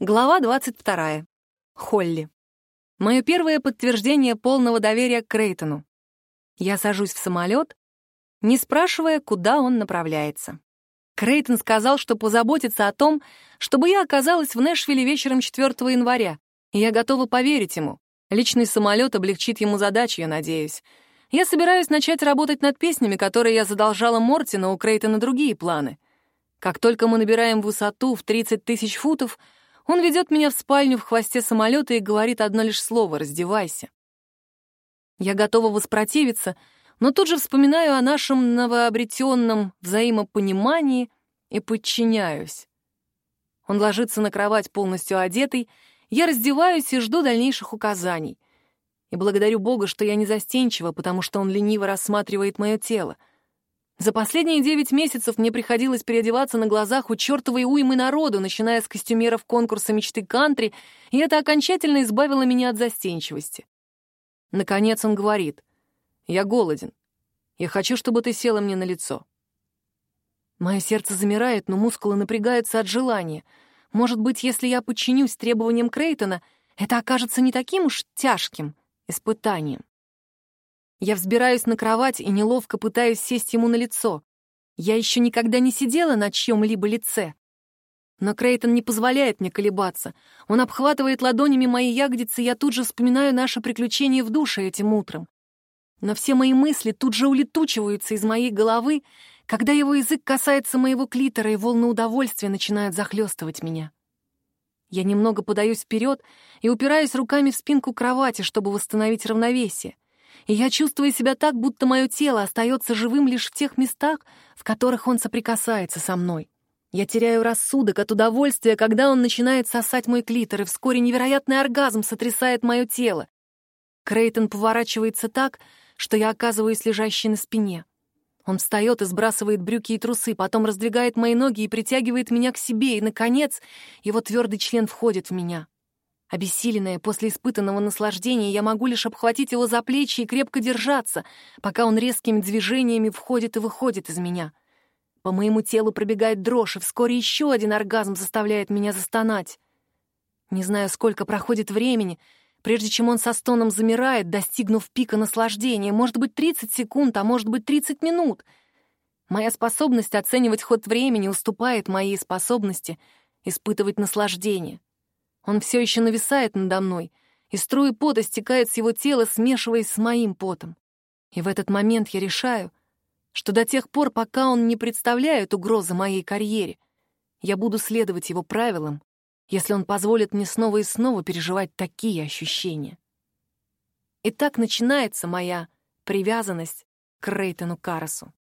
Глава 22. Холли. Мое первое подтверждение полного доверия к Крейтону. Я сажусь в самолет, не спрашивая, куда он направляется. Крейтон сказал, что позаботится о том, чтобы я оказалась в Нэшвилле вечером 4 января, и я готова поверить ему. Личный самолет облегчит ему задачу, я надеюсь. Я собираюсь начать работать над песнями, которые я задолжала Морти, но у Крейтона другие планы. Как только мы набираем высоту в 30 тысяч футов — он ведет меня в спальню в хвосте самолета и говорит одно лишь слово «раздевайся». Я готова воспротивиться, но тут же вспоминаю о нашем новообретенном взаимопонимании и подчиняюсь. Он ложится на кровать полностью одетый, я раздеваюсь и жду дальнейших указаний. И благодарю Бога, что я не застенчива, потому что он лениво рассматривает мое тело — за последние девять месяцев мне приходилось переодеваться на глазах у чертовой уймы народу, начиная с костюмеров конкурса мечты кантри, и это окончательно избавило меня от застенчивости. Наконец он говорит, «Я голоден. Я хочу, чтобы ты села мне на лицо». Мое сердце замирает, но мускулы напрягаются от желания. Может быть, если я подчинюсь требованиям Крейтона, это окажется не таким уж тяжким испытанием. Я взбираюсь на кровать и неловко пытаюсь сесть ему на лицо. Я еще никогда не сидела на чьем-либо лице. Но Крейтон не позволяет мне колебаться. Он обхватывает ладонями мои ягодицы, и я тут же вспоминаю наше приключение в душе этим утром. Но все мои мысли тут же улетучиваются из моей головы, когда его язык касается моего клитора, и волны удовольствия начинают захлестывать меня. Я немного подаюсь вперед и упираюсь руками в спинку кровати, чтобы восстановить равновесие и я чувствую себя так, будто мое тело остается живым лишь в тех местах, в которых он соприкасается со мной. Я теряю рассудок от удовольствия, когда он начинает сосать мой клитор, и вскоре невероятный оргазм сотрясает мое тело. Крейтон поворачивается так, что я оказываюсь лежащей на спине. Он встает и сбрасывает брюки и трусы, потом раздвигает мои ноги и притягивает меня к себе, и, наконец, его твердый член входит в меня. Обессиленная после испытанного наслаждения, я могу лишь обхватить его за плечи и крепко держаться, пока он резкими движениями входит и выходит из меня. По моему телу пробегает дрожь, и вскоре еще один оргазм заставляет меня застонать. Не знаю, сколько проходит времени, прежде чем он со стоном замирает, достигнув пика наслаждения. Может быть, 30 секунд, а может быть, 30 минут. Моя способность оценивать ход времени уступает моей способности испытывать наслаждение. Он все еще нависает надо мной, и струи пота стекают с его тела, смешиваясь с моим потом. И в этот момент я решаю, что до тех пор, пока он не представляет угрозы моей карьере, я буду следовать его правилам, если он позволит мне снова и снова переживать такие ощущения. И так начинается моя привязанность к Рейтону Карасу.